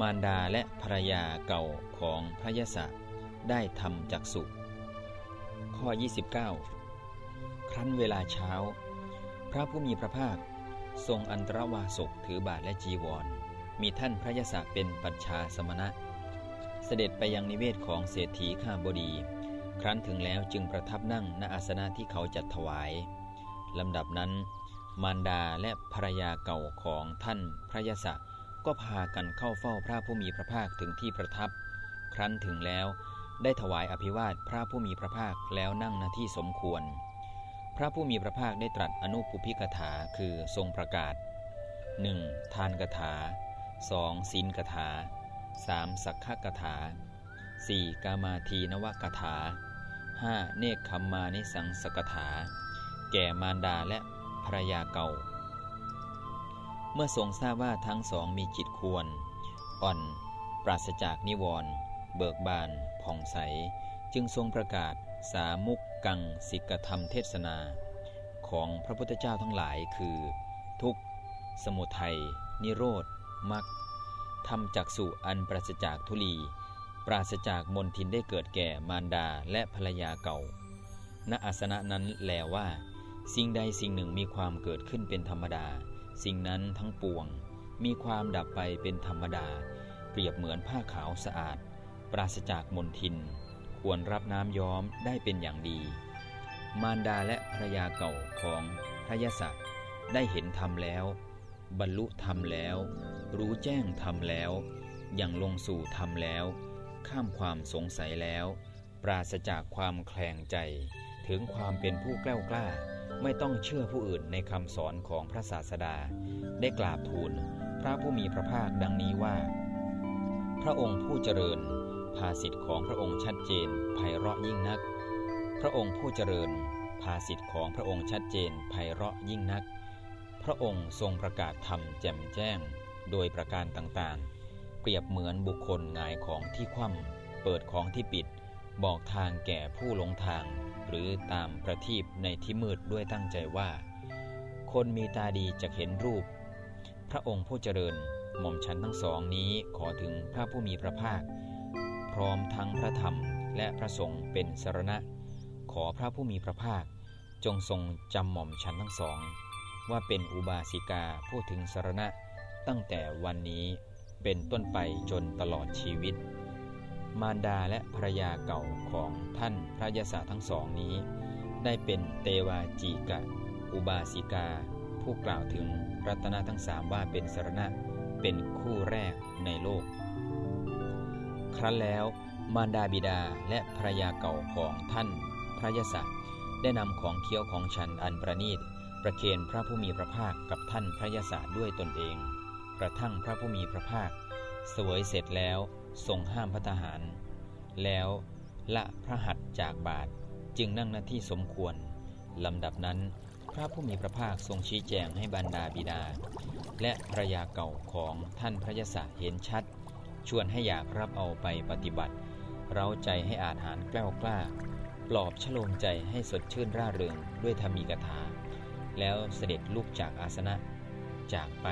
มารดาและภรรยาเก่าของพระยศได้ทำจักสุข้อ 29 ครั้นเวลาเช้า พระผู้มีพระภาคทรงอันตรวาสกถือบาทและจีวร มีท่านพระยศเป็นปัญชาสมณะ เสด็จไปยังนิเวศของเศรษฐีข้าบดี ครั้นถึงแล้วจึงประทับนั่งณอาสนะที่เขาจัดถวายลำดับนั้น มารดาและภรรยาเก่าของท่านพระยศ ก็พากันเข้าเฝ้าพระผู้มีพระภาคถึงที่ประทับ ครั้นถึงแล้วได้ถวายอภิวาทพระผู้มีพระภาคแล้วนั่งณที่สมควร พระผู้มีพระภาคได้ตรัสอนุปุพิกถาคือทรงประกาศ 1. ทานกถา 2. ศีลกถา 3. สักขกถา 4. กามาทีนวกถา 5. เนคขมมานิสังสกถา แก่มารดาและภรรยาเก่า เมื่อทรงทราบว่าทั้งสองมีจิตควร อ่อน ปราศจากนิวรณ์เบิกบาน ผ่องใส จึงทรงประกาศสามุกกังสิกธรรมเทศนา ของพระพุทธเจ้าทั้งหลายคือ ทุกสมุทัย นิโรธมรรคทำจักสุอันปราศจากทุลี ปราศจากมนทินได้เกิดแก่มารดาและภรรยาเก่า ณอาสนะนั้นแลว่า สิ่งใดสิ่งหนึ่งมีความเกิดขึ้นเป็นธรรมดา สิ่งนั้นทั้งปวงมีความดับไปเป็นธรรมดา เปรียบเหมือนผ้าขาวสะอาด ปราศจากมนทิน ควรรับน้ำย้อมได้เป็นอย่างดี มารดาและภรยาเก่าของพระยศได้เห็นธรรมแล้ว บรรลุธรรมแล้ว รู้แจ้งธรรมแล้วอยังลงสู่ธรรมแล้ว ข้ามความสงสัยแล้ว ปราศจากความแคลงใจ ถึงความเป็นผู้กล้ากล้า ไม่ต้องเชื่อผู้อื่นในคำสอนของพระศาสดา ได้กราบทูลพระผู้มีพระภาคดังนี้ว่า พระองค์ผู้เจริญ ภาสิทธิ์ของพระองค์ชัดเจนไพเราะยิ่งนัก พระองค์ผู้เจริญ ภาสิทธิ์ของพระองค์ชัดเจนไพเราะยิ่งนัก พระองค์ทรงประกาศธรรมแจ่มแจ้ง โดยประการต่างๆ เปรียบเหมือนบุคคลงายของที่คว่ำเปิดของที่ปิด บอกทางแก่ผู้ลงทาง หรือตามประทีปในที่มืดด้วยตั้งใจว่า คนมีตาดีจะเห็นรูป พระองค์ผู้เจริญหม่อมฉันทั้งสองนี้ขอถึงพระผู้มีพระภาค พร้อมทั้งพระธรรมและพระสงฆ์เป็นสรณะ ขอพระผู้มีพระภาค จงทรงจำหม่อมฉันทั้งสอง ว่าเป็นอุบาสิกาผู้ถึงสรณะตั้งแต่วันนี้เป็นต้นไปจนตลอดชีวิต มารดาและภรยาเก่าของท่านพระยศาทั้งสองนี้ ได้เป็นเตวาจีกะ อุบาสิกา ผู้กล่าวถึงรัตนทั้งสามว่าเป็นสรณะเป็นคู่แรกในโลก ครั้นแล้วมารดาบิดาและภรยาเก่าของท่านพระยศได้นำของเคี้ยวของฉันอันประนีตประเคนพระผู้มีพระภาคกับท่านพระยศด้วยตนเอง กระทั่งพระผู้มีพระภาค สวยเสร็จแล้วทรงห้ามพระทหาร แล้วละพระหัตจากบาทจึงนั่งหน้าที่สมควรลำดับนั้น พระผู้มีพระภาคทรงชี้แจงให้บรรดาบิดา และภรยาเก่าของท่านพระยศเห็นชัด ชวนให้อยากรับเอาไปปฏิบัติ เราใจให้อาหารกล้ากล้า ปลอบชโลมใจให้สดชื่นร่าเริงด้วยธรรมีกถาแล้วเสด็จลุกจากอาสนะจากไป